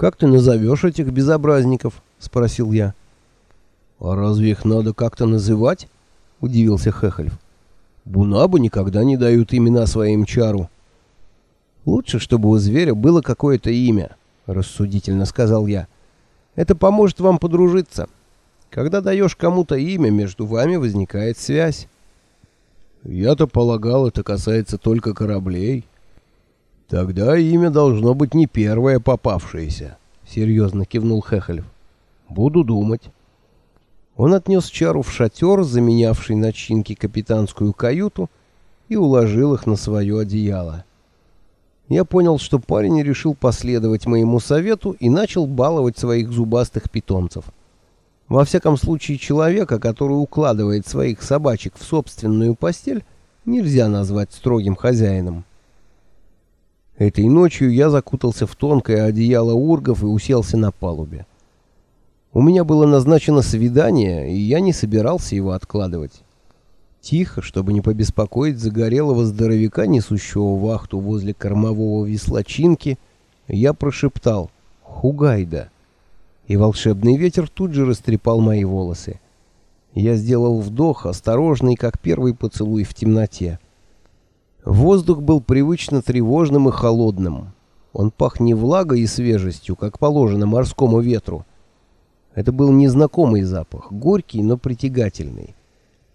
«Как ты назовешь этих безобразников?» — спросил я. «А разве их надо как-то называть?» — удивился Хехельф. «Бунабы никогда не дают имена своим чару». «Лучше, чтобы у зверя было какое-то имя», — рассудительно сказал я. «Это поможет вам подружиться. Когда даешь кому-то имя, между вами возникает связь». «Я-то полагал, это касается только кораблей». «Тогда имя должно быть не первое попавшееся», — серьезно кивнул Хехелев. «Буду думать». Он отнес чару в шатер, заменявший начинки капитанскую каюту, и уложил их на свое одеяло. Я понял, что парень решил последовать моему совету и начал баловать своих зубастых питомцев. Во всяком случае, человека, который укладывает своих собачек в собственную постель, нельзя назвать строгим хозяином. Этой ночью я закутался в тонкое одеяло ургов и уселся на палубе. У меня было назначено свидание, и я не собирался его откладывать. Тихо, чтобы не побеспокоить загорелого здоровяка, несущего вахту возле кормового веслочинки, я прошептал «Хугайда!» И волшебный ветер тут же растрепал мои волосы. Я сделал вдох, осторожный, как первый поцелуй в темноте. Воздух был привычно тревожным и холодным. Он пах не влагой и свежестью, как положено морскому ветру. Это был незнакомый запах, горький, но притягательный.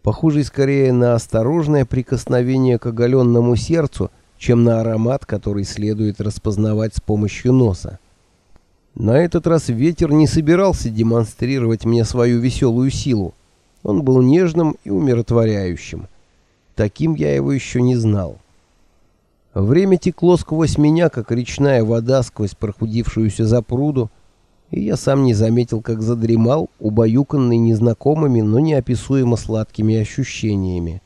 Похожий скорее на осторожное прикосновение к оголенному сердцу, чем на аромат, который следует распознавать с помощью носа. На этот раз ветер не собирался демонстрировать мне свою веселую силу. Он был нежным и умиротворяющим. Таким я его еще не знал. Время текло сквозь меня, как речная вода сквозь прохудившуюся запруду, и я сам не заметил, как задремал, убаюканный незнакомыми, но неописуемо сладкими ощущениями.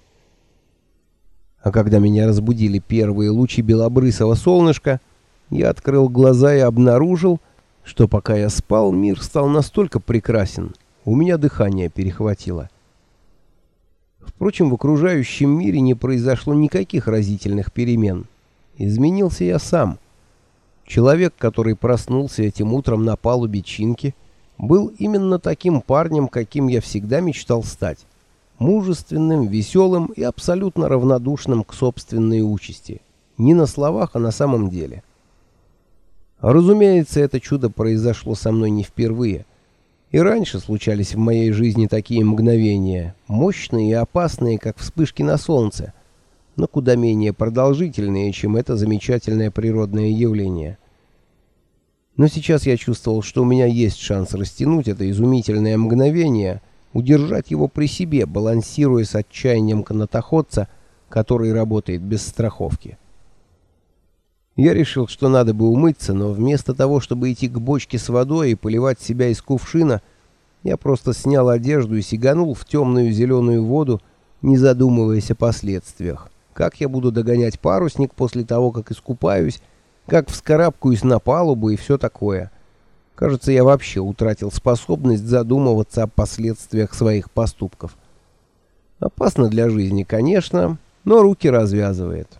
А когда меня разбудили первые лучи белобрысого солнышка, я открыл глаза и обнаружил, что пока я спал, мир стал настолько прекрасен, у меня дыхание перехватило. Впрочем, в окружающем мире не произошло никаких разительных перемен. Изменился я сам. Человек, который проснулся этим утром на палубе Чинки, был именно таким парнем, каким я всегда мечтал стать. Мужественным, веселым и абсолютно равнодушным к собственной участи. Не на словах, а на самом деле. Разумеется, это чудо произошло со мной не впервые. И раньше случались в моей жизни такие мгновения, мощные и опасные, как вспышки на солнце, но куда менее продолжительные, чем это замечательное природное явление. Но сейчас я чувствовал, что у меня есть шанс растянуть это изумительное мгновение, удержать его при себе, балансируя с отчаянием канатоходца, который работает без страховки. Я решил, что надо бы умыться, но вместо того, чтобы идти к бочке с водой и поливать себя из кувшина, я просто снял одежду и сиганул в темную зеленую воду, не задумываясь о последствиях. Как я буду догонять парусник после того, как искупаюсь, как вскарабкаюсь на палубу и все такое. Кажется, я вообще утратил способность задумываться о последствиях своих поступков. Опасно для жизни, конечно, но руки развязывает.